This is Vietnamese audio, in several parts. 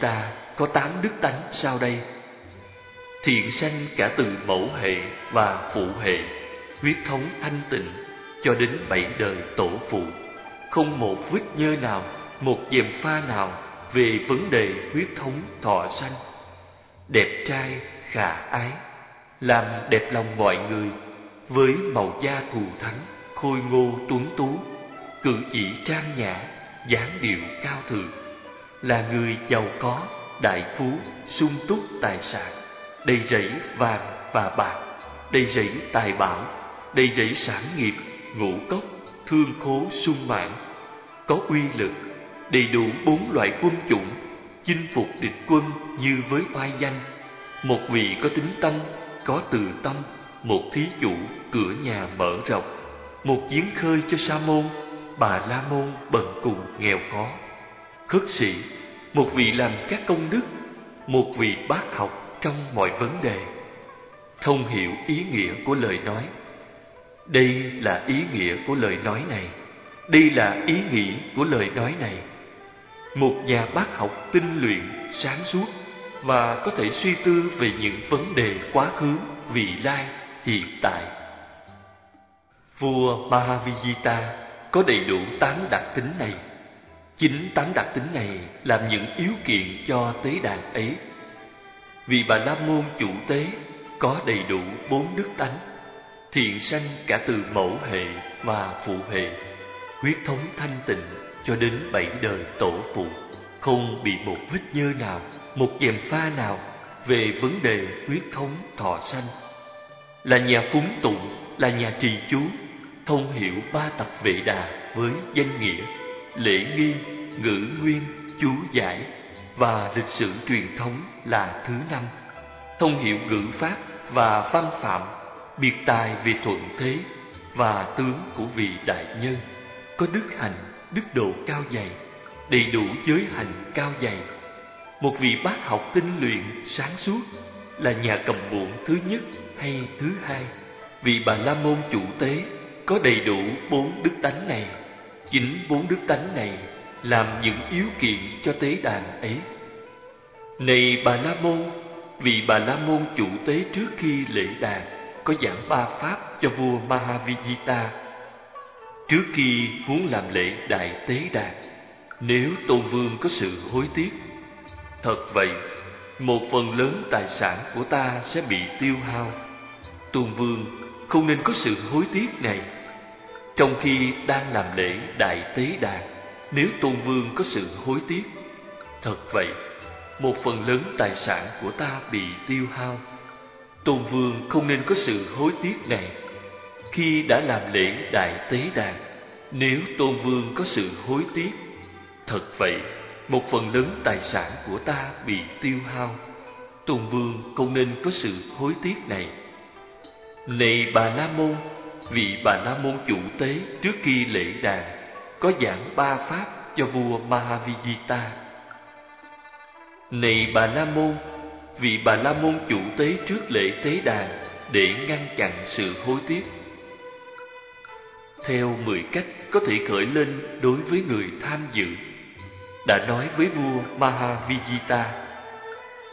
ta có tám đức tánh sau đây. Thiện sanh cả từ mẫu hệ và phụ hệ Huyết thống thanh tịnh cho đến bảy đời tổ phụ. Không một vết nhơ nào, một dèm pha nào Về vấn đề huyết thống thọ sanh. Đẹp trai, khả ái Làm đẹp lòng mọi người Với màu da thù thắng, khôi ngô tuấn tú Cử chỉ trang nhã, dáng điệu cao thượng. Là người giàu có, đại phú, sung túc tài sản đầy rẫy vàng và bạc, đầy rẫy tài bảo, đầy rẫy sản nghiệp, ngũ cốc, thương khố sung mãn, có uy lực, đầy đủ bốn loại quân chủng, chinh phục địch quân như với oai danh. Một vị có tính tâm, có từ tâm, một thí chủ cửa nhà mở rộng, một giếng khơi cho sa môn, bà la môn bần cùng nghèo khó. Khất sĩ, một vị làm các công đức, một vị bác học trong mọi vấn đề thông hiểu ý nghĩa của lời nói. Đây là ý nghĩa của lời nói này. Đây là ý nghĩ của lời nói này. Một nhà bác học tinh luyện sáng suốt và có thể suy tư về những vấn đề quá khứ vị lai hiện tại. Vua mahavijita có đầy đủ tám đặc tính này chính tám đặc tính này làm những yếu kiện cho tế đàn ấy. Vì bà la môn chủ tế có đầy đủ bốn đức tánh, thiện sanh cả từ mẫu hệ và phụ hệ, huyết thống thanh tịnh cho đến bảy đời tổ phụ, không bị một vết nhơ nào, một dèm pha nào về vấn đề huyết thống thọ sanh. Là nhà phúng tụng, là nhà trì chú, thông hiểu ba tập vệ đà với danh nghĩa lễ nghi, ngữ nguyên, chú giải và lịch sử truyền thống là thứ năm. Thông hiểu ngữ pháp và văn phạm, biệt tài về thuận thế và tướng của vị đại nhân, có đức hành đức độ cao dày, đầy đủ giới hành cao dày. Một vị bác học tinh luyện sáng suốt là nhà cầm buộn thứ nhất hay thứ hai. Vị bà la môn chủ tế có đầy đủ bốn đức tánh này chính bốn đức tánh này làm những yếu kiện cho tế đàn ấy. Này bà la môn, vì bà la môn chủ tế trước khi lễ đàn có giảng ba pháp cho vua mahavijita, trước khi muốn làm lễ đại tế đàn, nếu tôn vương có sự hối tiếc, thật vậy, một phần lớn tài sản của ta sẽ bị tiêu hao. Tôn vương không nên có sự hối tiếc này trong khi đang làm lễ đại tế đàn, nếu tôn vương có sự hối tiếc, thật vậy, một phần lớn tài sản của ta bị tiêu hao. Tôn vương không nên có sự hối tiếc này. Khi đã làm lễ đại tế đàn, nếu tôn vương có sự hối tiếc, thật vậy, một phần lớn tài sản của ta bị tiêu hao. Tôn vương không nên có sự hối tiếc này. Này bà la môn vị bà la môn chủ tế trước khi lễ đàn có giảng ba pháp cho vua mahavijita. Này bà la môn, vị bà la môn chủ tế trước lễ tế đàn để ngăn chặn sự hối tiếc. Theo mười cách có thể khởi lên đối với người tham dự, đã nói với vua mahavijita,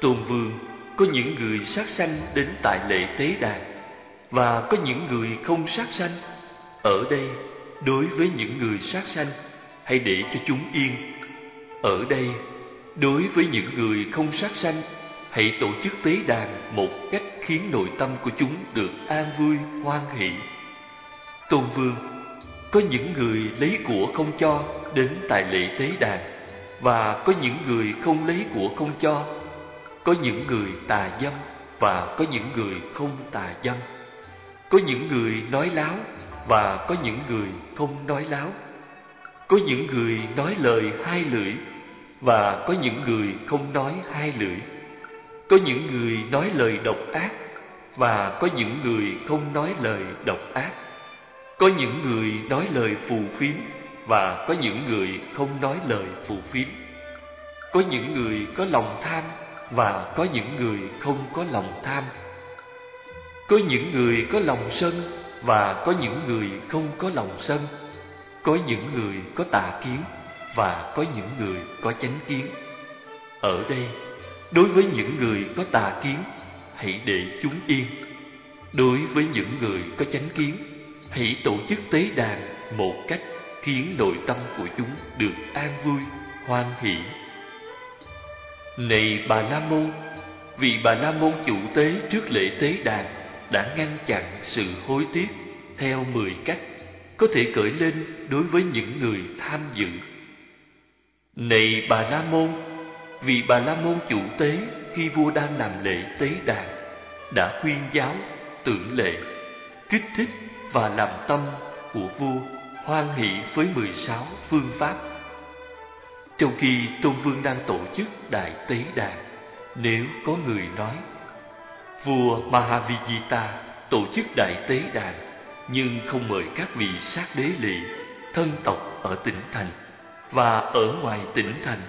tôn vương, có những người sát sanh đến tại lễ tế đàn và có những người không sát sanh. Ở đây đối với những người sát sanh hãy để cho chúng yên. Ở đây Đối với những người không sát sanh, hãy tổ chức tế đàn một cách khiến nội tâm của chúng được an vui, hoan hỷ. Tôn Vương, có những người lấy của không cho đến tại lễ tế đàn, và có những người không lấy của không cho, có những người tà dâm và có những người không tà dâm, có những người nói láo và có những người không nói láo, có những người nói lời hai lưỡi và có những người không nói hai lưỡi có những người nói lời độc ác và có những người không nói lời độc ác có những người nói lời phù phiếm và có những người không nói lời phù phiếm có những người có lòng tham và có những người không có lòng tham có những người có lòng sân và có những người không có lòng sân có những người có tà kiến và có những người có chánh kiến Ở đây, đối với những người có tà kiến, hãy để chúng yên. Đối với những người có chánh kiến, hãy tổ chức tế đàn một cách khiến nội tâm của chúng được an vui, hoan hỷ. Này Bà La Môn, vì Bà La Môn chủ tế trước lễ tế đàn đã ngăn chặn sự hối tiếc theo mười cách có thể cởi lên đối với những người tham dự. Này Bà La Môn, vì Bà La Môn chủ tế khi vua đang làm lễ tế đàn đã khuyên giáo, tưởng lệ, kích thích và làm tâm của vua hoan hỷ với mười sáu phương pháp. Trong khi Tôn Vương đang tổ chức đại tế đàn, nếu có người nói vua Mahavijita tổ chức đại tế đàn, nhưng không mời các vị sát đế lị thân tộc ở tỉnh thành và ở ngoài tỉnh thành.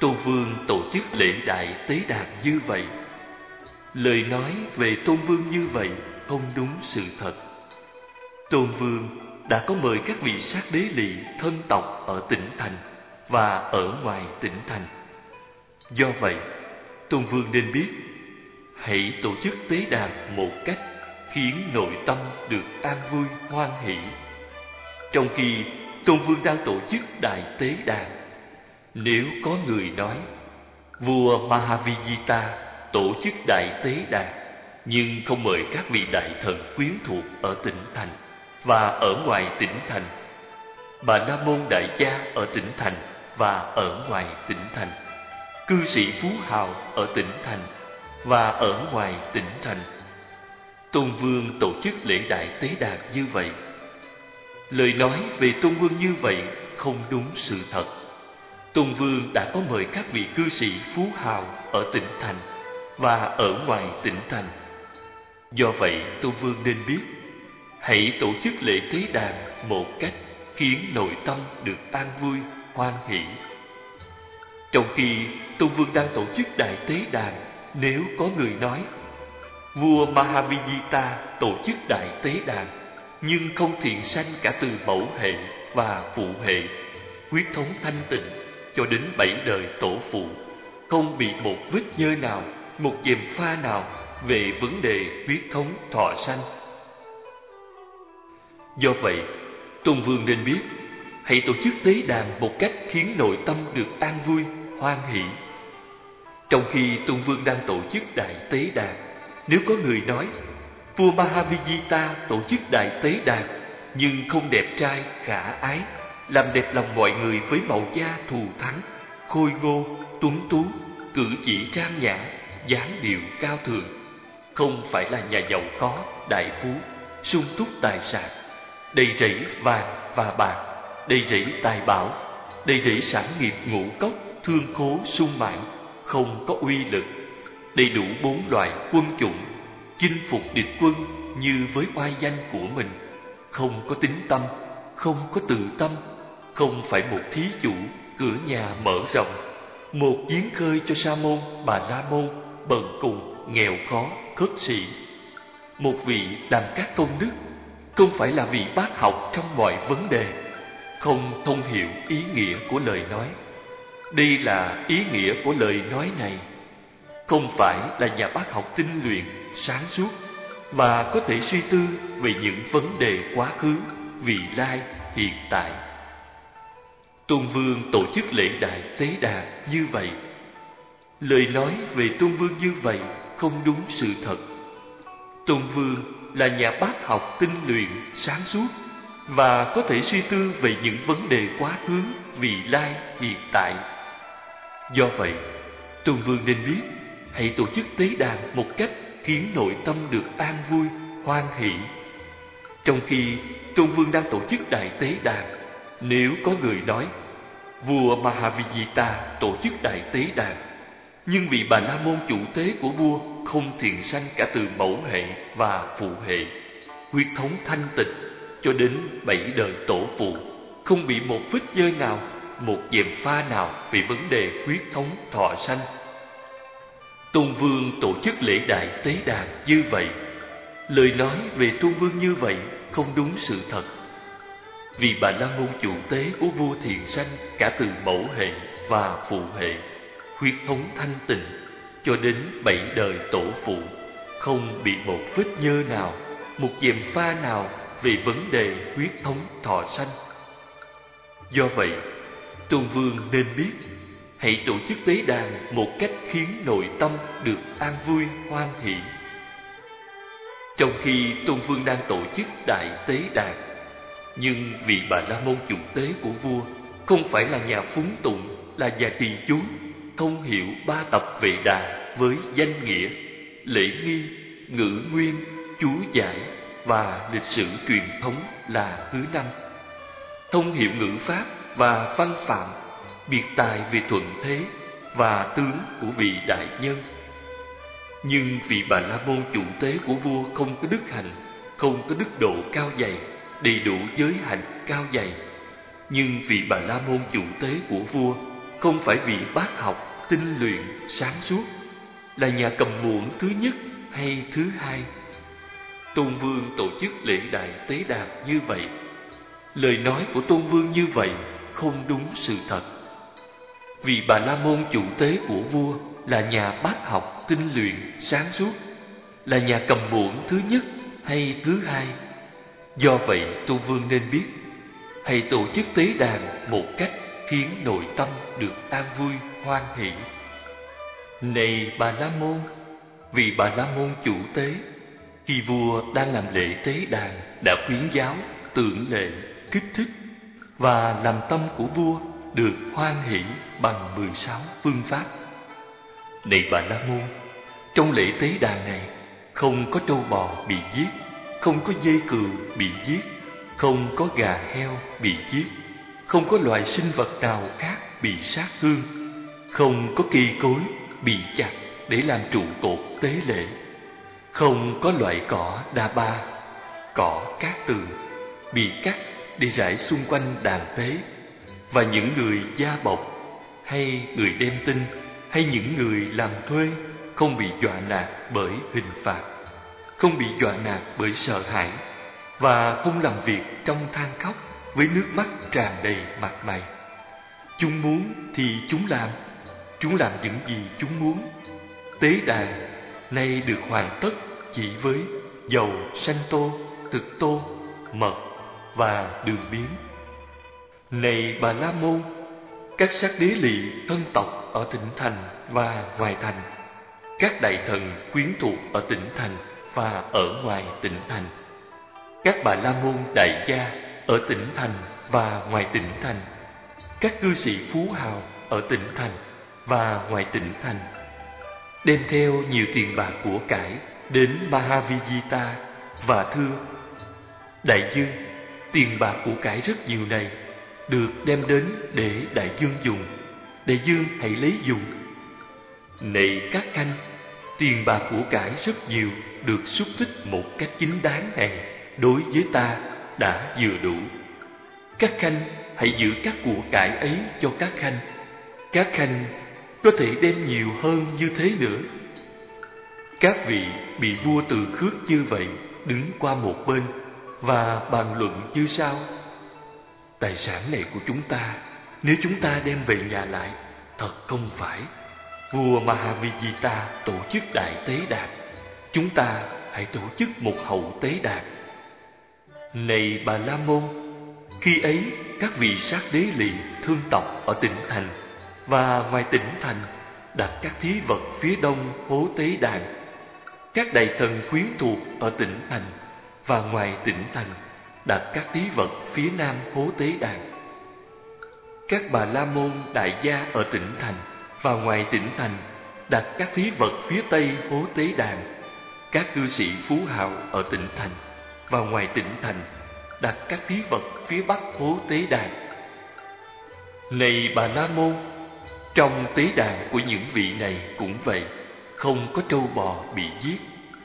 Tôn vương tổ chức lễ đại tế đàn như vậy. Lời nói về tôn vương như vậy không đúng sự thật. Tôn vương đã có mời các vị sát đế lị thân tộc ở tỉnh thành và ở ngoài tỉnh thành. Do vậy, tôn vương nên biết hãy tổ chức tế đàn một cách khiến nội tâm được an vui, hoan hỷ. Trong khi tôn vương đang tổ chức đại tế đàn, nếu có người nói, vua mahavijita tổ chức đại tế đàn, nhưng không mời các vị đại thần quyến thuộc ở tỉnh thành và ở ngoài tỉnh thành, bà la môn đại gia ở tỉnh thành và ở ngoài tỉnh thành, cư sĩ phú hào ở tỉnh thành và ở ngoài tỉnh thành. Tôn vương tổ chức lễ đại tế đàn như vậy. Lời nói về tôn vương như vậy không đúng sự thật. Tôn vương đã có mời các vị cư sĩ phú hào ở tỉnh thành và ở ngoài tỉnh thành. Do vậy, tôn vương nên biết, hãy tổ chức lễ tế đàn một cách khiến nội tâm được an vui, hoan hỷ. Trong khi tôn vương đang tổ chức đại tế đàn nếu có người nói, vua Mahavijita tổ chức đại tế đàn, nhưng không thiện sanh cả từ mẫu hệ và phụ hệ huyết thống thanh tịnh cho đến bảy đời tổ phụ, không bị một vết nhơ nào, một dèm pha nào về vấn đề huyết thống thọ sanh. Do vậy, tôn vương nên biết, hãy tổ chức tế đàn một cách khiến nội tâm được an vui, hoan hỷ trong khi tôn vương đang tổ chức đại tế đàn, nếu có người nói, vua mahavijita tổ chức đại tế đàn, nhưng không đẹp trai, khả ái, làm đẹp lòng mọi người với màu da thù thắng, khôi ngô, tuấn tú, cử chỉ trang nhã, dáng điệu cao thượng, không phải là nhà giàu có, đại phú, sung túc tài sản, đầy rẫy vàng và bạc, đầy rẫy tài bảo, đầy rẫy sản nghiệp ngũ cốc, thương khố sung mãn không có uy lực, đầy đủ bốn loại quân chủng, chinh phục địch quân như với oai danh của mình. Không có tính tâm, không có tự tâm, không phải một thí chủ, cửa nhà mở rộng. Một giếng khơi cho sa môn, bà la môn, bần cùng, nghèo khó, khất sĩ. Một vị làm các công đức, không phải là vị bác học trong mọi vấn đề. Không thông hiểu ý nghĩa của lời nói đây là ý nghĩa của lời nói này. Không phải là nhà bác học tinh luyện, sáng suốt và có thể suy tư về những vấn đề quá khứ, vị lai, hiện tại. Tôn vương tổ chức lễ đại tế đà như vậy. Lời nói về tôn vương như vậy không đúng sự thật. Tôn vương là nhà bác học tinh luyện, sáng suốt, và có thể suy tư về những vấn đề quá khứ, vị lai, hiện tại do vậy tôn vương nên biết, hãy tổ chức tế đàn một cách khiến nội tâm được an vui, hoan hỷ. Trong khi tôn vương đang tổ chức đại tế đàn, nếu có người nói, vua mahavijita tổ chức đại tế đàn, nhưng vị bà la môn chủ tế của vua không thiện sanh cả từ mẫu hệ và phụ hệ, huyết thống thanh tịnh cho đến bảy đời tổ phụ, không bị một vết dơ nào một dèm pha nào về vấn đề huyết thống thọ sanh. Tôn vương tổ chức lễ đại tế đàn như vậy. Lời nói về tôn vương như vậy không đúng sự thật. Vì bà la môn chủ tế của vua thiện sanh cả từ mẫu hệ và phụ hệ, huyết thống thanh tịnh, cho đến bảy đời tổ phụ, không bị một vết nhơ nào, một dèm pha nào về vấn đề huyết thống thọ sanh. Do vậy tôn vương nên biết, hãy tổ chức tế đàn một cách khiến nội tâm được an vui, hoan hỷ. Trong khi tôn vương đang tổ chức đại tế đàn, nhưng vị bà la môn chủ tế của vua không phải là nhà phúng tụng, là nhà trì chú thông hiểu ba tập vệ đà với danh nghĩa, lễ nghi, ngữ nguyên, chú giải và lịch sử truyền thống là thứ năm. Thông hiểu ngữ pháp và văn phạm biệt tài về thuận thế và tướng của vị đại nhân. Nhưng vị bà la môn chủ tế của vua không có đức hạnh, không có đức độ cao dày đầy đủ giới hạnh cao dày. Nhưng vị bà la môn chủ tế của vua không phải vị bác học tinh luyện sáng suốt là nhà cầm muỗng thứ nhất hay thứ hai. Tôn vương tổ chức lễ đại tế đàn như vậy. Lời nói của tôn vương như vậy không đúng sự thật. Vì bà la môn chủ tế của vua là nhà bác học tinh luyện sáng suốt, là nhà cầm muỗng thứ nhất hay thứ hai. Do vậy, Tu vương nên biết, hãy tổ chức tế đàn một cách khiến nội tâm được an vui, hoan hỷ. Này bà la môn, vì bà la môn chủ tế, khi vua đang làm lễ tế đàn đã khuyến giáo, tưởng lệ, kích thích và làm tâm của vua được hoan hỷ bằng mười sáu phương pháp. Này bà la môn trong lễ tế đàn này không có trâu bò bị giết không có dây cừu bị giết không có gà heo bị giết không có loài sinh vật nào khác bị sát hương, không có cây cối bị chặt để làm trụ cột tế lễ không có loại cỏ đa ba cỏ cát tường bị cắt đi rải xung quanh đàn tế. Và những người gia bọc, hay người đem tin, hay những người làm thuê, không bị dọa nạt bởi hình phạt, không bị dọa nạt bởi sợ hãi, và không làm việc trong than khóc với nước mắt tràn đầy mặt mày. Chúng muốn thì chúng làm chúng làm những gì chúng muốn. Tế đàn nay được hoàn tất chỉ với dầu sanh tô, thực tô, mật và đường biến. Này bà la môn các sắc đế lỵ thân tộc ở tỉnh thành và ngoài thành các đại thần quyến thuộc ở tỉnh thành và ở ngoài tỉnh thành các bà la môn đại gia ở tỉnh thành và ngoài tỉnh thành các cư sĩ phú hào ở tỉnh thành và ngoài tỉnh thành đem theo nhiều tiền bạc của cải đến Mahavijita và thưa Đại dương, tiền bạc của cải rất nhiều này được đem đến để đại dương dùng. Đại dương hãy lấy dùng. Này các khanh, tiền bạc của cải rất nhiều được xúc tích một cách chính đáng này đối với ta đã vừa đủ. Các khanh hãy giữ các của cải ấy cho các khanh. Các khanh có thể đem nhiều hơn như thế nữa. Các vị bị vua từ khước như vậy đứng qua một bên và bàn luận như sau. Tài sản này của chúng ta, nếu chúng ta đem về nhà lại, thật không phải. Vua Mahavijita tổ chức đại tế đàn, chúng ta hãy tổ chức một hậu tế đàn. Này bà La Môn, khi ấy các vị sát đế lì thương tộc ở tỉnh thành và ngoài tỉnh thành đặt các thí vật phía đông hố tế đàn. Các đại thần quyến thuộc ở tỉnh thành và ngoài tỉnh thành đặt các thí vật phía nam hố tế đàn. Các bà la môn đại gia ở tỉnh thành và ngoài tỉnh thành đặt các thí vật phía tây hố tế đàn. Các cư sĩ phú hào ở tỉnh thành và ngoài tỉnh thành đặt các thí vật phía bắc hố tế đàn. Này bà la môn, trong tế đàn của những vị này cũng vậy, không có trâu bò bị giết,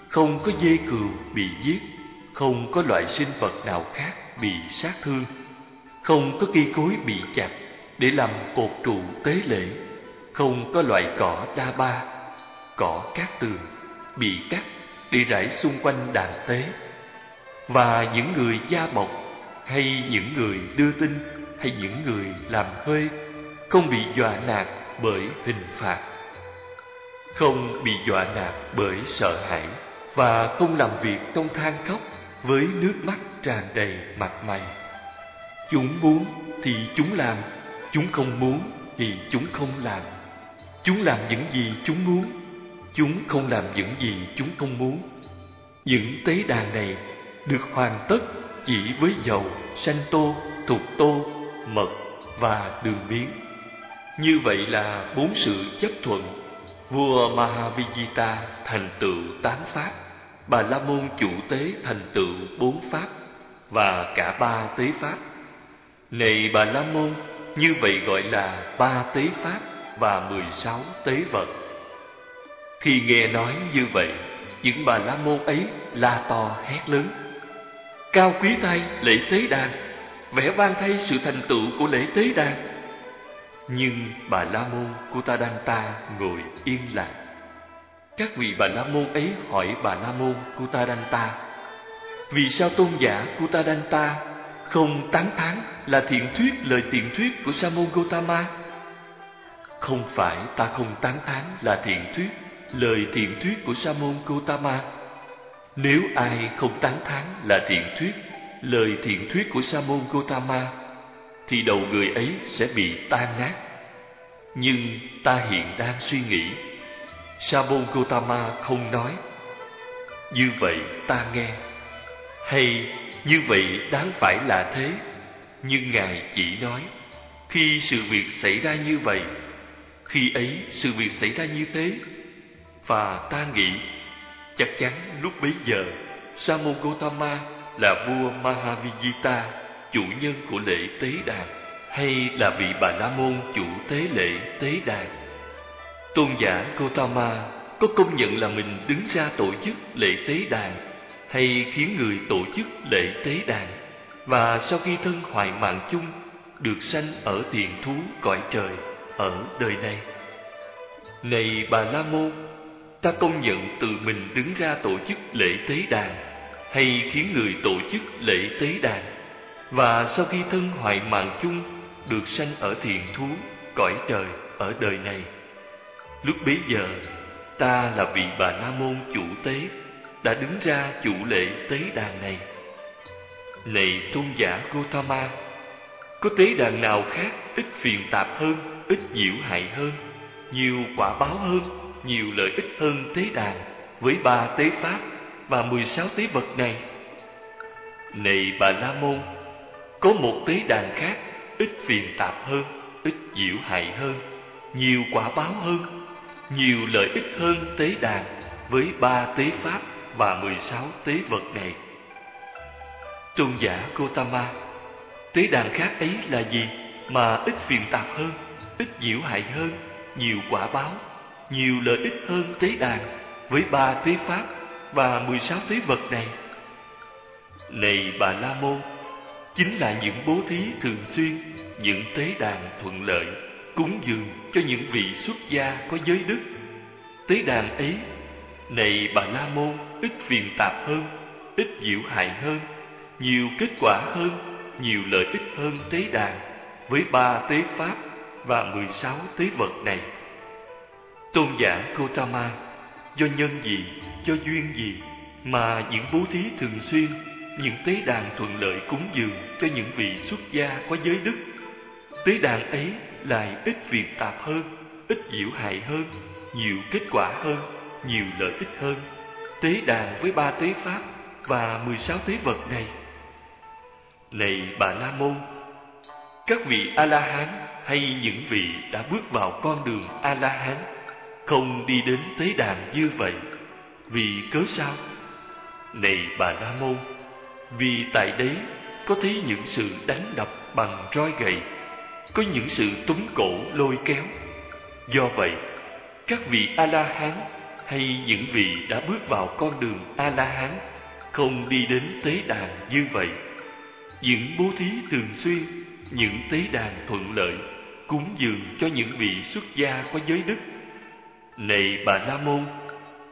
không có dê cừu bị giết, không có loại sinh vật nào khác bị sát thương, không có cây cối bị chặt để làm cột trụ tế lễ, không có loại cỏ đa ba, cỏ cát tường bị cắt để rải xung quanh đàn tế. Và những người gia bọc hay những người đưa tin hay những người làm thuê không bị dọa nạt bởi hình phạt không bị dọa nạt bởi sợ hãi và không làm việc trong than khóc với nước mắt tràn đầy mặt mày. Chúng muốn thì chúng làm, chúng không muốn thì chúng không làm. Chúng làm những gì chúng muốn, chúng không làm những gì chúng không muốn. Những tế đàn này được hoàn tất chỉ với dầu, sanh tô, thuộc tô, mật và đường miếng như vậy là bốn sự chấp thuận. Vua mahavijita thành tựu tám pháp bà la môn chủ tế thành tựu bốn pháp và cả ba tế pháp. Này bà la môn, như vậy gọi là ba tế pháp và mười sáu tế vật khi nghe nói như vậy, những bà la môn ấy la to hét lớn. Cao quý thay lễ tế đàn, vẻ vang thay sự thành tựu của lễ tế đàn. Nhưng bà la môn Kutadanta ngồi yên lặng các vị bà la môn ấy hỏi bà la môn Kutadanta vì sao tôn giả Kutadanta không tán thán là thiện thuyết lời thiện thuyết của Sa môn Gotama không phải ta không tán thán là thiện thuyết lời thiện thuyết của Sa môn Gotama nếu ai không tán thán là thiện thuyết lời thiện thuyết của Sa môn Gotama thì đầu người ấy sẽ bị tan nát. Nhưng ta hiện đang suy nghĩ, Sa môn Gotama không nói. Như vậy ta nghe, hay như vậy đáng phải là thế, nhưng Ngài chỉ nói, khi sự việc xảy ra như vậy, khi ấy sự việc xảy ra như thế, và ta nghĩ chắc chắn lúc bấy giờ Sa môn Gotama là vua Mahavijita, chủ nhân của lễ tế đàn, hay là vị Bà La Môn chủ tế lễ tế đàn. Tôn giả Gotama có công nhận là mình đứng ra tổ chức lễ tế đàn hay khiến người tổ chức lễ tế đàn và sau khi thân hoại mạng chung được sanh ở thiền thú cõi trời ở đời này. Này Bà La Môn, ta công nhận tự mình đứng ra tổ chức lễ tế đàn hay khiến người tổ chức lễ tế đàn và sau khi thân hoại mạng chung được sanh ở thiền thú cõi trời ở đời này lúc bấy giờ, ta là vị bà la môn chủ tế, đã đứng ra chủ lễ tế đàn này. Này tôn giả Gotama có tế đàn nào khác ít phiền tạp hơn, ít nhiễu hại hơn, nhiều quả báo hơn, nhiều lợi ích hơn tế đàn với ba tế pháp và mười sáu tế vật này? Này bà la môn, có một tế đàn khác ít phiền tạp hơn, ít nhiễu hại hơn, nhiều quả báo hơn nhiều lợi ích hơn tế đàn với ba tế pháp và mười sáu tế vật này tôn giả Gotama tế đàn khác ấy là gì mà ít phiền tạp hơn ít nhiễu hại hơn nhiều quả báo nhiều lợi ích hơn tế đàn với ba tế pháp và mười sáu tế vật này. Này bà La Môn, chính là những bố thí thường xuyên, những tế đàn thuận lợi, cúng dường cho những vị xuất gia có giới đức. Tế đàn ấy, này bà La Môn, ít phiền tạp hơn, ít diệu hại hơn, nhiều kết quả hơn, nhiều lợi ích hơn tế đàn với ba tế pháp và mười sáu tế vật này. Tôn giả Gotama do nhân gì cho duyên gì mà những bố thí thường xuyên, những tế đàn thuận lợi cúng dường cho những vị xuất gia có giới đức. Tế đàn ấy lại ít việc tạp hơn, ít diễu hại hơn, nhiều kết quả hơn, nhiều lợi ích hơn. Tế đàn với ba tế pháp và mười sáu tế vật này. Này bà La Môn, các vị A-la-hán hay những vị đã bước vào con đường A-la-hán không đi đến tế đàn như vậy vì cớ sao? Này bà La Môn, vì tại đấy có thấy những sự đánh đập bằng roi gậy, có những sự túm cổ lôi kéo. Do vậy, các vị A-la-hán hay những vị đã bước vào con đường A-la-hán không đi đến tế đàn như vậy. Những bố thí thường xuyên, những tế đàn thuận lợi, cúng dường cho những vị xuất gia có giới đức. Này bà La Môn,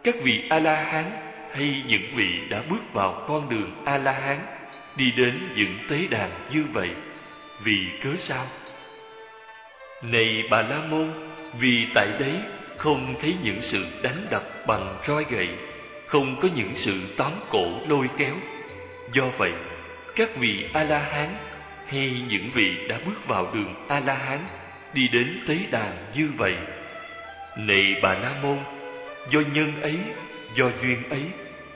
các vị a la hán hay những vị đã bước vào con đường a la hán đi đến những tế đàn như vậy vì cớ sao này bà la môn Vì tại đấy không thấy những sự đánh đập bằng roi gậy, không có những sự tóm cổ lôi kéo. Do vậy, các vị A-la-hán hay những vị đã bước vào đường A-la-hán đi đến tế đàn như vậy. Này Bà La Môn, do nhân ấy, do duyên ấy,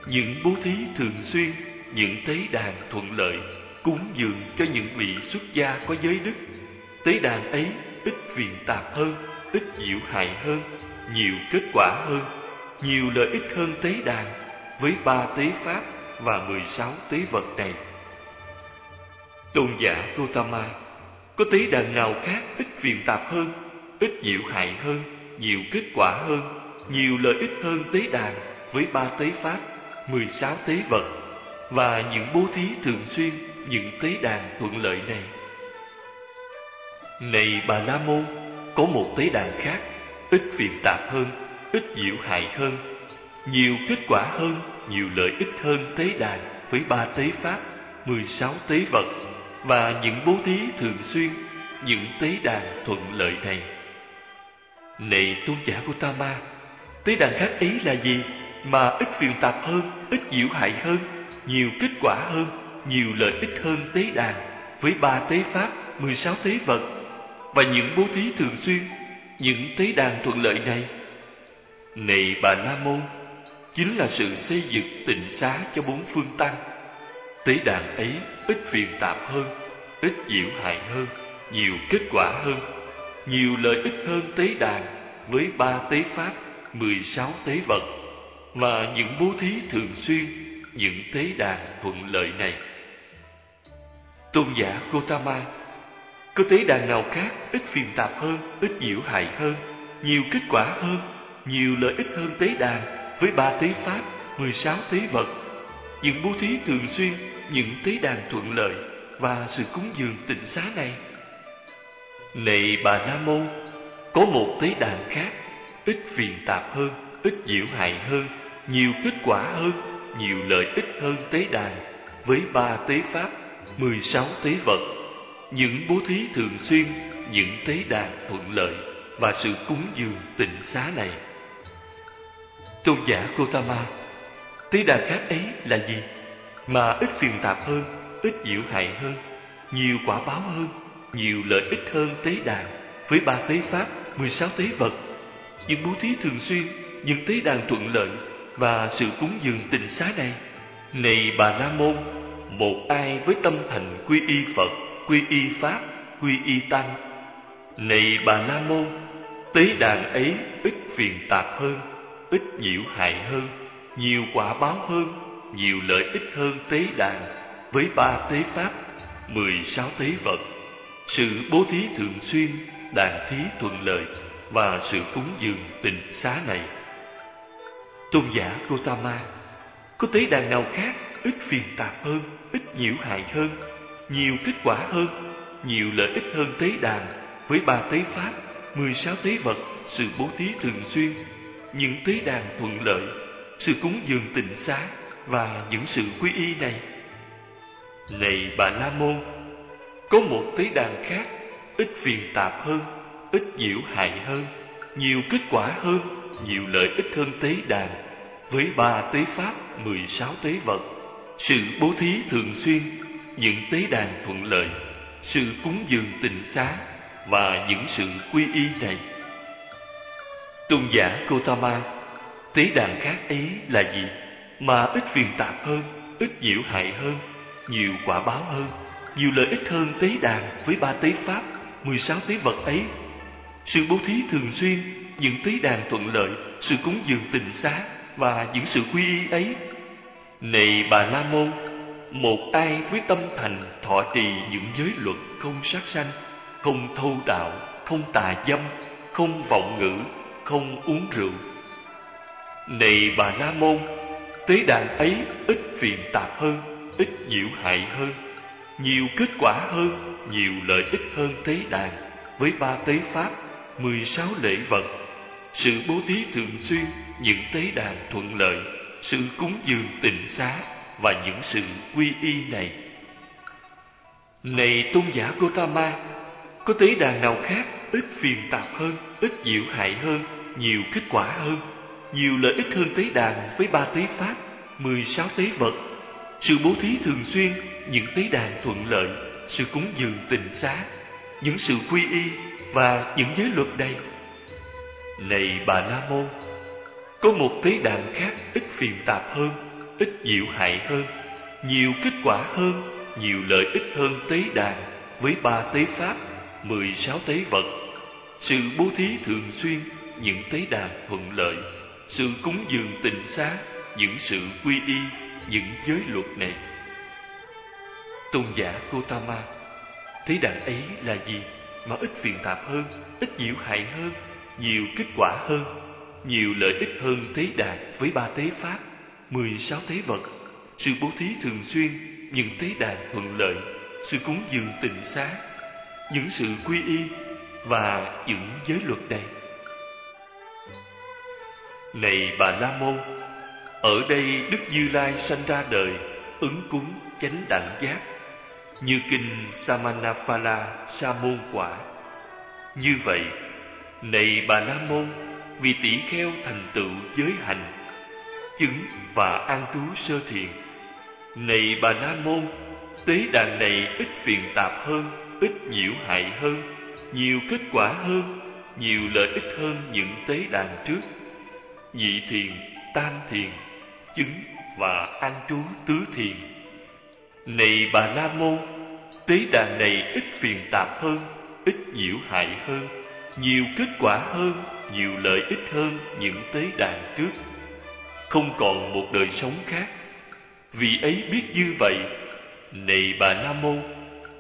những bố thí thường xuyên, những tế đàn thuận lợi, cúng dường cho những vị xuất gia có giới đức. Tế đàn ấy ít phiền tạp hơn, ít diệu hại hơn, nhiều kết quả hơn, nhiều lợi ích hơn tế đàn với ba tế pháp và mười sáu tế vật này. Tôn giả Gautama có tế đàn nào khác ít phiền tạp hơn, ít diệu hại hơn, nhiều kết quả hơn, nhiều lợi ích hơn tế đàn với ba tế pháp, mười sáu tế vật và những bố thí thường xuyên những tế đàn thuận lợi này. Này Bà La Môn, có một tế đàn khác, ít phiền tạp hơn, ít diệu hại hơn, nhiều kết quả hơn, nhiều lợi ích hơn tế đàn với ba tế pháp, mười sáu tế vật và những bố thí thường xuyên, những tế đàn thuận lợi này. Này tôn giả của Ta Ma, tế đàn khác ấy là gì mà ít phiền tạp hơn, ít diệu hại hơn, nhiều kết quả hơn, nhiều lợi ích hơn tế đàn với ba tế pháp, mười sáu tế vật và những bố thí thường xuyên, những tế đàn thuận lợi này. Này bà La Môn, chính là sự xây dựng tịnh xá cho bốn phương tăng. Tế đàn ấy ít phiền tạp hơn, ít diệu hại hơn, nhiều kết quả hơn, nhiều lợi ích hơn tế đàn với ba tế pháp, mười sáu tế vật và những bố thí thường xuyên, những tế đàn thuận lợi này. Tôn giả Gotama có tế đàn nào khác ít phiền tạp hơn, ít nhiễu hại hơn, nhiều kết quả hơn, nhiều lợi ích hơn tế đàn với ba tế pháp, mười sáu tế vật, những bố thí thường xuyên, những tế đàn thuận lợi và sự cúng dường tịnh xá này? Này bà La Môn, có một tế đàn khác, ít phiền tạp hơn, ít diễu hại hơn, nhiều kết quả hơn, nhiều lợi ích hơn tế đàn với ba tế pháp, mười sáu tế vật, những bố thí thường xuyên, những tế đàn thuận lợi và sự cúng dường tịnh xá này. Tôn giả Gotama, tế đàn khác ấy là gì? Mà ít phiền tạp hơn, ít diệu hại hơn, nhiều quả báo hơn, nhiều lợi ích hơn tế đàn với ba tế pháp, mười sáu tế vật, những bố thí thường xuyên, những tế đàn thuận lợi và sự cúng dường tịnh xá này. Này bà La Môn, một ai với tâm thành quy y Phật, quy y Pháp, quy y Tăng. Này bà La Môn, tế đàn ấy ít phiền tạp hơn, ít nhiễu hại hơn, nhiều quả báo hơn, nhiều lợi ích hơn tế đàn với ba tế pháp, mười sáu tế vật, sự bố thí thường xuyên, đàn thí thuận lợi và sự cúng dường tình xá này. Tôn giả Gotama, có tế đàn nào khác ít phiền tạp hơn, ít nhiễu hại hơn, nhiều kết quả hơn, nhiều lợi ích hơn tế đàn với ba tế pháp, mười sáu tế vật, sự bố thí thường xuyên, những tế đàn thuận lợi, sự cúng dường tịnh xá và những sự quy y này. Này bà La Môn, có một tế đàn khác ít phiền tạp hơn, ít nhiễu hại hơn, nhiều kết quả hơn, nhiều lợi ích hơn tế đàn với ba tế pháp, mười sáu tế vật, sự bố thí thường xuyên, những tế đàn thuận lợi, sự cúng dường tịnh xá và những sự quy y này. Tôn giả Gotama, tế đàn khác ấy là gì mà ít phiền tạp hơn, ít nhiễu hại hơn, nhiều quả báo hơn, nhiều lợi ích hơn tế đàn với ba tế pháp, mười sáu tế vật ấy. Sự bố thí thường xuyên, những tế đàn thuận lợi, sự cúng dường tịnh xá và những sự quy y ấy. Này bà La Môn, một ai với tâm thành thọ trì những giới luật không sát sanh, không thâu đạo, không tà dâm, không vọng ngữ, không uống rượu. Này bà La Môn, tế đàn ấy ít phiền tạp hơn, ít nhiễu hại hơn, nhiều kết quả hơn, nhiều lợi ích hơn tế đàn với ba tế pháp, mười sáu lễ vật, sự bố thí thường xuyên, những tế đàn thuận lợi, sự cúng dường tịnh xá và những sự quy y này. Này tôn giả Gotama, có tế đàn nào khác ít phiền tạp hơn, ít nhiễu hại hơn, nhiều kết quả hơn, nhiều lợi ích hơn tế đàn với ba tế pháp, mười sáu tế vật, sự bố thí thường xuyên, những tế đàn thuận lợi, sự cúng dường tình xá, những sự quy y và những giới luật đây. Này Bà La Môn, có một tế đàn khác ít phiền tạp hơn, ít nhiễu hại hơn, nhiều kết quả hơn, nhiều lợi ích hơn tế đàn với ba tế pháp, mười sáu tế vật, sự bố thí thường xuyên, những tế đàn thuận lợi, sự cúng dường tịnh xá, những sự quy y, những giới luật này. Tôn giả Gotama, tế đàn ấy là gì mà ít phiền tạp hơn, ít nhiễu hại hơn, nhiều kết quả hơn, nhiều lợi ích hơn tế đàn với ba tế pháp, mười sáu tế vật, sự bố thí thường xuyên, những tế đàn thuận lợi, sự cúng dường tịnh xá, những sự quy y và những giới luật này. Này bà La Môn, ở đây Đức Như Lai sanh ra đời, ứng cúng chánh đẳng giác, như kinh Samanaphala Sa môn quả. Như vậy, này bà La Môn, vì tỷ kheo thành tựu giới hành, chứng và an trú sơ thiền. Này bà La Môn, tế đàn này ít phiền tạp hơn, ít nhiễu hại hơn, nhiều kết quả hơn, nhiều lợi ích hơn những tế đàn trước. Nhị thiền, tam thiền, chứng và an trú tứ thiền. Này bà La Môn, tế đàn này ít phiền tạp hơn, ít nhiễu hại hơn, nhiều kết quả hơn, nhiều lợi ích hơn những tế đàn trước. Không còn một đời sống khác. Vì ấy biết như vậy, này bà La Môn,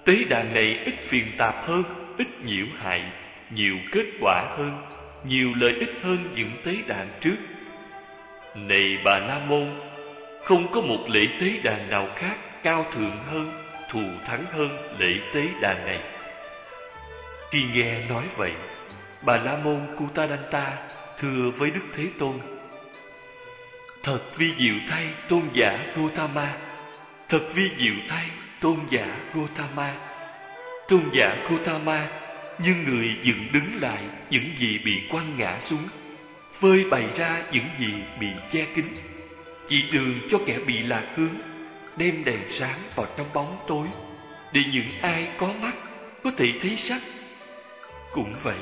tế đàn này ít phiền tạp hơn, ít nhiễu hại, nhiều kết quả hơn, nhiều lợi ích hơn những tế đàn trước. Này bà La Môn, không có một lễ tế đàn nào khác cao thượng hơn, thù thắng hơn lễ tế đàn này. Khi nghe nói vậy, bà La Môn Kutadanta thưa với Đức Thế Tôn: Thật vi diệu thay tôn giả Gotama, thật vi diệu thay tôn giả Gotama. Tôn giả Gotama như người dựng đứng lại những gì bị quăng ngã xuống, phơi bày ra những gì bị che kín, chỉ đường cho kẻ bị lạc hướng, đem đèn sáng vào trong bóng tối, để những ai có mắt có thể thấy sắc. Cũng vậy,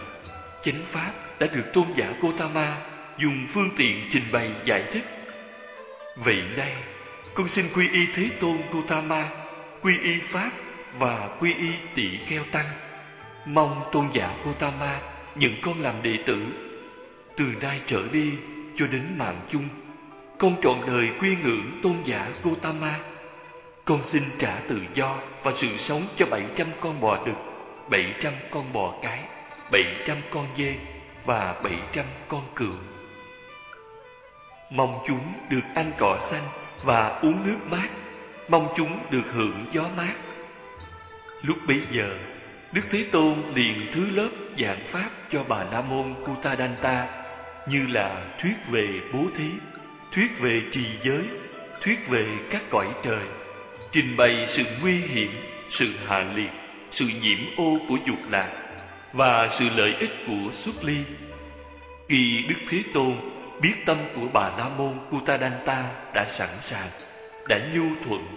chánh pháp đã được tôn giả Gotama dùng phương tiện trình bày giải thích. Vậy nay, con xin quy y Thế Tôn Gotama, quy y Pháp và quy y tỷ kheo tăng. Mong tôn giả Gotama nhận con làm đệ tử. Từ nay trở đi cho đến mạng chung, con trọn đời quy ngưỡng tôn giả Gotama. Con xin trả tự do và sự sống cho bảy trăm con bò đực, bảy trăm con bò cái, bảy trăm con dê và bảy trăm con cừu. Mong chúng được ăn cỏ xanh và uống nước mát, mong chúng được hưởng gió mát. Lúc bấy giờ, Đức Thế Tôn liền thứ lớp giảng pháp cho bà La Môn Kutadanta như là thuyết về bố thí, thuyết về trì giới, thuyết về các cõi trời, trình bày sự nguy hiểm, sự hạ liệt, sự nhiễm ô của dục lạc và sự lợi ích của xuất ly. Khi Đức Thế Tôn biết tâm của bà La Môn Kutadanta đã sẵn sàng, đã nhu thuận,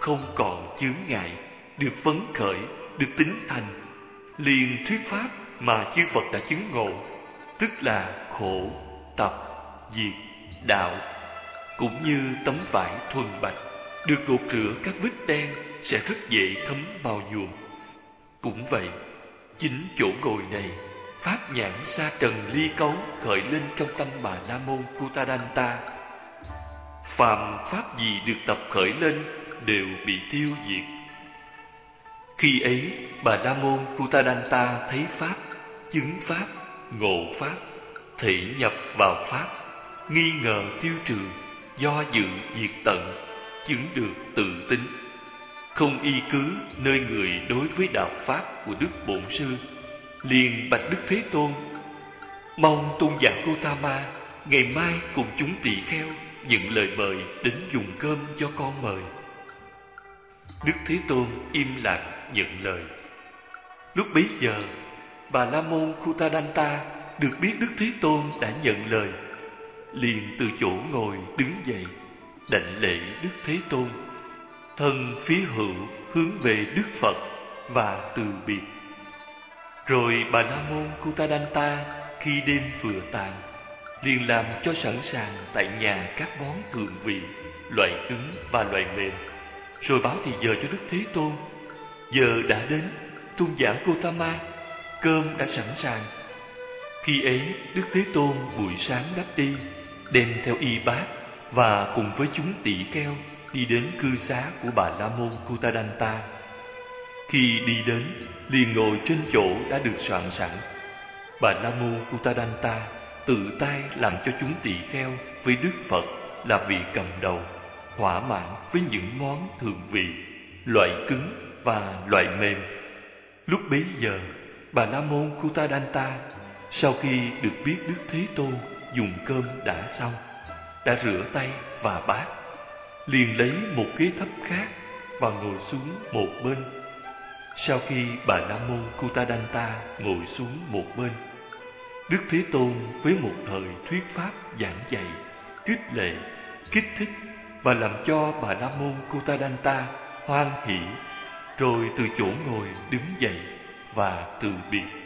không còn chướng ngại, được phấn khởi, được tính thành, liền thuyết pháp mà chư Phật đã chứng ngộ, tức là khổ, tập, diệt, đạo, cũng như tấm vải thuần bạch, được gột rửa các vết đen sẽ rất dễ thấm vào nhuộm. Cũng vậy, chính chỗ ngồi này, pháp nhãn sa trần ly cấu khởi lên trong tâm bà La Môn Kutadanta. Phạm pháp gì được tập khởi lên đều bị tiêu diệt. Khi ấy, bà La Môn Kutadanta thấy pháp, chứng pháp, ngộ pháp, thị nhập vào pháp, nghi ngờ tiêu trừ, do dự diệt tận, chứng được tự tính không y cứ nơi người đối với đạo pháp của đức bổn sư liền bạch đức thế tôn. Mong tôn giả Gotama ngày mai cùng chúng tỳ kheo nhận lời mời đến dùng cơm cho con mời. Đức thế tôn im lặng nhận lời. Lúc bấy giờ Bà La Môn Kutadanta được biết Đức Thế Tôn đã nhận lời, liền từ chỗ ngồi đứng dậy, đảnh lễ Đức Thế Tôn, thân phía hữu hướng về Đức Phật và từ biệt. Rồi bà La Môn Kutadanta khi đêm vừa tàn, liền làm cho sẵn sàng tại nhà các món thượng vị, loại cứng và loại mềm, rồi báo thì giờ cho Đức Thế Tôn. Giờ đã đến, tôn giả Gotama, cơm đã sẵn sàng. Khi ấy, Đức Thế Tôn buổi sáng đắp đi, đem theo y bát và cùng với chúng tỷ kheo đi đến cư xá của bà La Môn Kutadanta. Khi đi đến, liền ngồi trên chỗ đã được soạn sẵn. Bà La Môn Kutadanta tự tay làm cho chúng tỳ kheo với Đức Phật là vị cầm đầu, thỏa mãn với những món thượng vị, loại cứng và loại mềm. Lúc bấy giờ, bà La Môn Kutadanta sau khi được biết Đức Thế Tôn dùng cơm đã xong, đã rửa tay và bát, liền lấy một ghế thấp khác và ngồi xuống một bên. Sau khi bà La Môn Kutadanta ngồi xuống một bên, Đức Thế Tôn với một thời thuyết pháp giảng dạy, kích lệ, kích thích và làm cho bà La Môn Kutadanta hoan hỷ, rồi từ chỗ ngồi đứng dậy và từ biệt.